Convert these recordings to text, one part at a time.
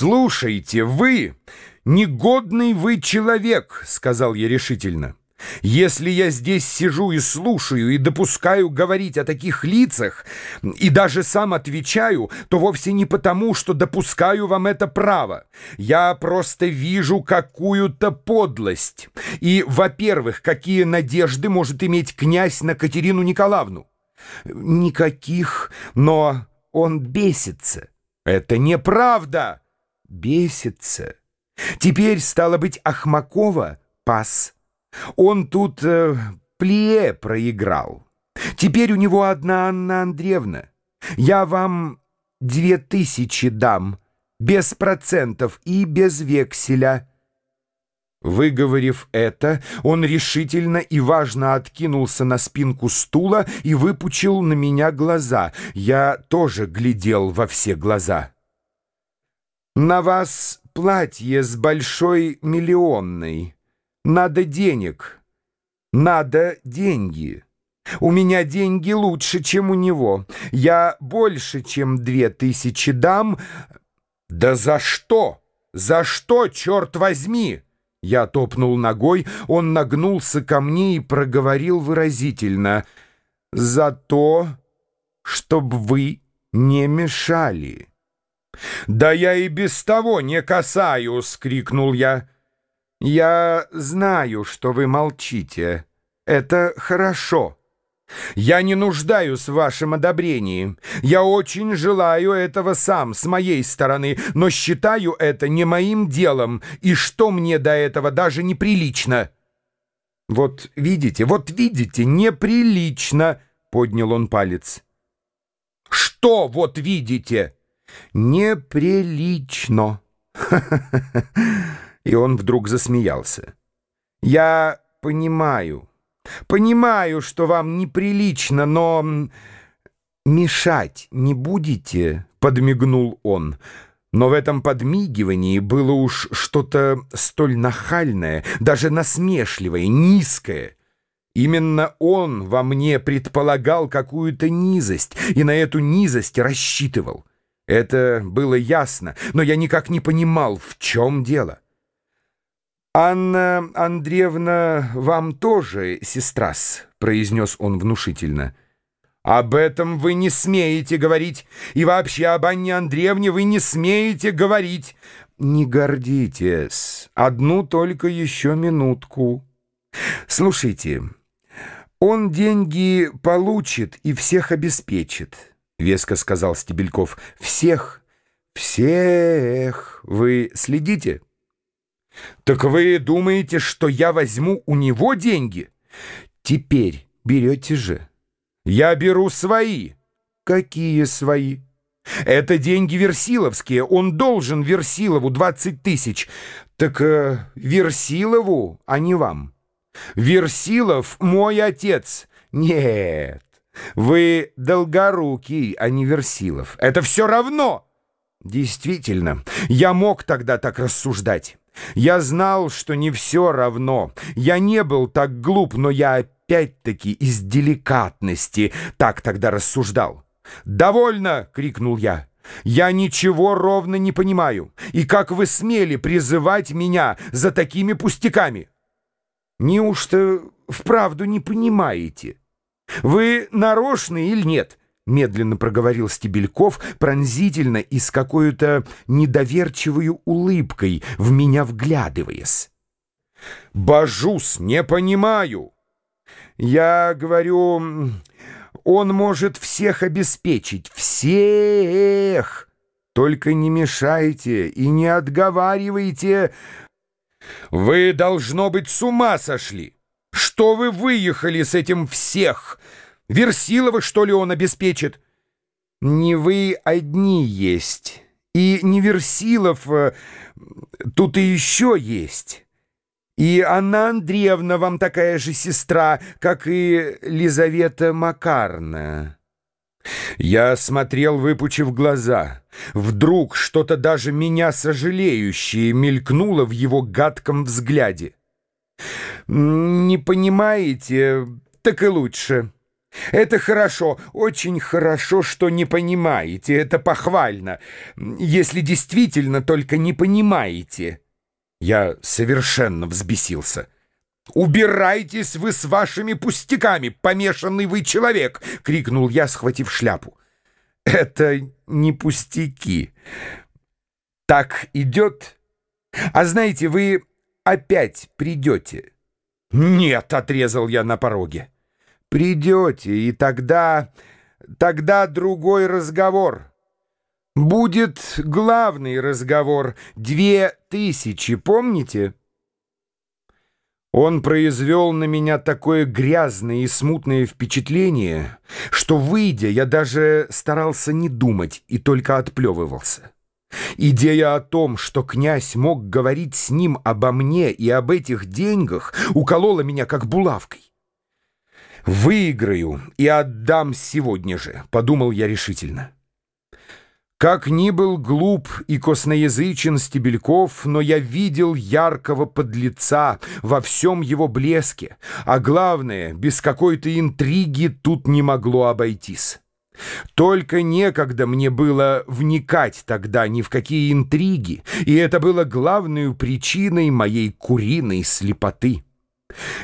«Слушайте, вы, негодный вы человек», — сказал я решительно. «Если я здесь сижу и слушаю, и допускаю говорить о таких лицах, и даже сам отвечаю, то вовсе не потому, что допускаю вам это право. Я просто вижу какую-то подлость. И, во-первых, какие надежды может иметь князь на Катерину Николаевну? Никаких, но он бесится. Это неправда!» Бесится. Теперь, стало быть, Ахмакова пас. Он тут э, плие проиграл. Теперь у него одна Анна Андреевна. Я вам две тысячи дам, без процентов и без векселя». Выговорив это, он решительно и важно откинулся на спинку стула и выпучил на меня глаза. Я тоже глядел во все глаза. На вас платье с большой миллионной. Надо денег. Надо деньги. У меня деньги лучше, чем у него. Я больше, чем две тысячи дам. Да за что? За что, черт возьми? Я топнул ногой, он нагнулся ко мне и проговорил выразительно. За то, чтоб вы не мешали. «Да я и без того не касаюсь!» — крикнул я. «Я знаю, что вы молчите. Это хорошо. Я не нуждаюсь в вашем одобрении. Я очень желаю этого сам, с моей стороны, но считаю это не моим делом, и что мне до этого даже неприлично». «Вот видите, вот видите, неприлично!» — поднял он палец. «Что вот видите?» Неприлично. И он вдруг засмеялся. Я понимаю, понимаю, что вам неприлично, но мешать не будете, подмигнул он. Но в этом подмигивании было уж что-то столь нахальное, даже насмешливое, низкое. Именно он во мне предполагал какую-то низость и на эту низость рассчитывал. Это было ясно, но я никак не понимал, в чем дело. «Анна Андреевна вам тоже сестра-с», — произнес он внушительно. «Об этом вы не смеете говорить, и вообще об Анне Андреевне вы не смеете говорить. Не гордитесь, одну только еще минутку. Слушайте, он деньги получит и всех обеспечит». — веско сказал Стебельков. «Всех, всех вы следите?» «Так вы думаете, что я возьму у него деньги?» «Теперь берете же». «Я беру свои». «Какие свои?» «Это деньги Версиловские. Он должен Версилову 20 тысяч». «Так э, Версилову, а не вам». «Версилов мой отец». «Нет». Вы Долгорукий, а не Версилов. Это все равно! Действительно, я мог тогда так рассуждать. Я знал, что не все равно. Я не был так глуп, но я опять-таки из деликатности так тогда рассуждал. «Довольно!» — крикнул я. «Я ничего ровно не понимаю. И как вы смели призывать меня за такими пустяками?» «Неужто вправду не понимаете?» «Вы нарочны или нет?» — медленно проговорил Стебельков, пронзительно и с какой-то недоверчивой улыбкой, в меня вглядываясь. «Божус, не понимаю!» «Я говорю, он может всех обеспечить, всех! Только не мешайте и не отговаривайте!» «Вы, должно быть, с ума сошли!» Что вы выехали с этим всех? Версилова, что ли, он обеспечит? Не вы одни есть. И не Версилов, э, тут и еще есть. И Анна Андреевна вам такая же сестра, как и Лизавета Макарна. Я смотрел, выпучив глаза. Вдруг что-то даже меня сожалеющее мелькнуло в его гадком взгляде. «Не понимаете, так и лучше. Это хорошо, очень хорошо, что не понимаете. Это похвально, если действительно только не понимаете. Я совершенно взбесился. «Убирайтесь вы с вашими пустяками, помешанный вы человек!» — крикнул я, схватив шляпу. «Это не пустяки. Так идет. А знаете, вы опять придете». «Нет», — отрезал я на пороге. «Придете, и тогда... тогда другой разговор. Будет главный разговор. Две тысячи, помните?» Он произвел на меня такое грязное и смутное впечатление, что, выйдя, я даже старался не думать и только отплевывался. Идея о том, что князь мог говорить с ним обо мне и об этих деньгах, уколола меня как булавкой. «Выиграю и отдам сегодня же», — подумал я решительно. Как ни был глуп и косноязычен Стебельков, но я видел яркого подлеца во всем его блеске, а главное, без какой-то интриги тут не могло обойтись. Только некогда мне было вникать тогда ни в какие интриги, и это было главной причиной моей куриной слепоты.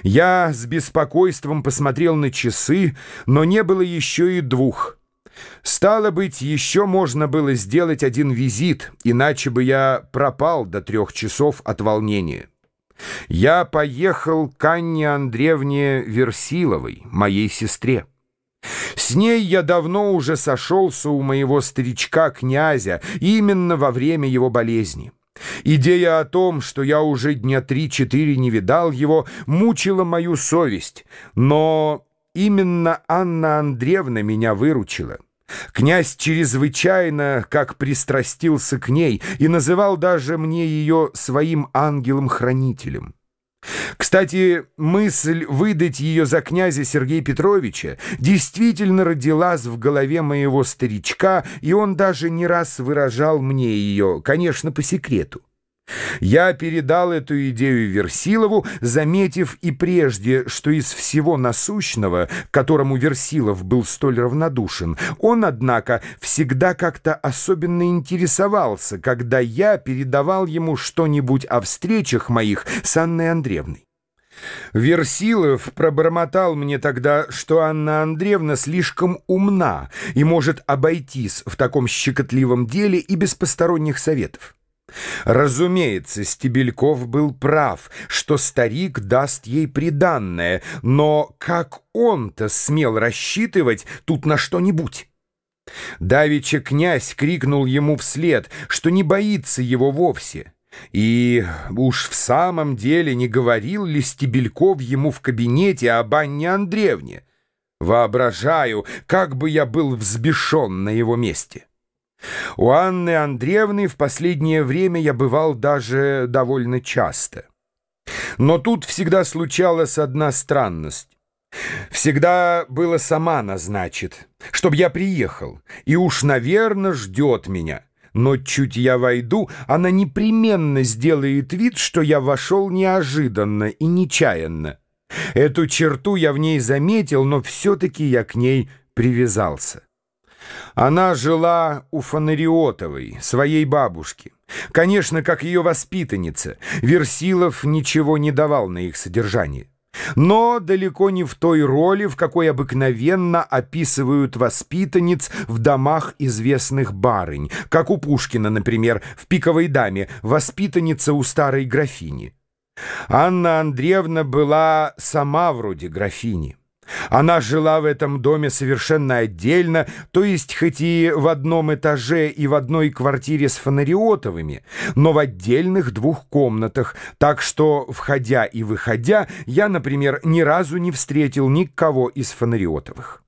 Я с беспокойством посмотрел на часы, но не было еще и двух. Стало быть, еще можно было сделать один визит, иначе бы я пропал до трех часов от волнения. Я поехал к Анне Андреевне Версиловой, моей сестре. С ней я давно уже сошелся у моего старичка-князя, именно во время его болезни. Идея о том, что я уже дня три-четыре не видал его, мучила мою совесть, но именно Анна Андреевна меня выручила. Князь чрезвычайно как пристрастился к ней и называл даже мне ее своим ангелом-хранителем. Кстати, мысль выдать ее за князя Сергея Петровича действительно родилась в голове моего старичка, и он даже не раз выражал мне ее, конечно, по секрету. Я передал эту идею Версилову, заметив и прежде, что из всего насущного, которому Версилов был столь равнодушен, он, однако, всегда как-то особенно интересовался, когда я передавал ему что-нибудь о встречах моих с Анной Андреевной. Версилов пробормотал мне тогда, что Анна Андреевна слишком умна и может обойтись в таком щекотливом деле и без посторонних советов. Разумеется, Стебельков был прав, что старик даст ей приданное, но как он-то смел рассчитывать тут на что-нибудь? Давича князь крикнул ему вслед, что не боится его вовсе. И уж в самом деле не говорил ли Стебельков ему в кабинете об Анне Андреевне? Воображаю, как бы я был взбешен на его месте. У Анны Андреевны в последнее время я бывал даже довольно часто. Но тут всегда случалась одна странность. Всегда было сама назначит, чтобы я приехал, и уж, наверное, ждет меня. Но чуть я войду, она непременно сделает вид, что я вошел неожиданно и нечаянно. Эту черту я в ней заметил, но все-таки я к ней привязался. Она жила у Фонариотовой, своей бабушки. Конечно, как ее воспитанница, Версилов ничего не давал на их содержание. Но далеко не в той роли, в какой обыкновенно описывают воспитанниц в домах известных барынь, как у Пушкина, например, в «Пиковой даме», воспитанница у старой графини. Анна Андреевна была сама вроде графини. Она жила в этом доме совершенно отдельно, то есть хоть и в одном этаже и в одной квартире с Фонариотовыми, но в отдельных двух комнатах, так что, входя и выходя, я, например, ни разу не встретил никого из Фонариотовых.